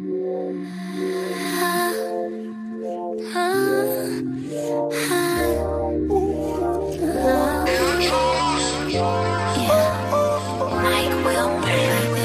Mike will Wilmer.